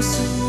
closer.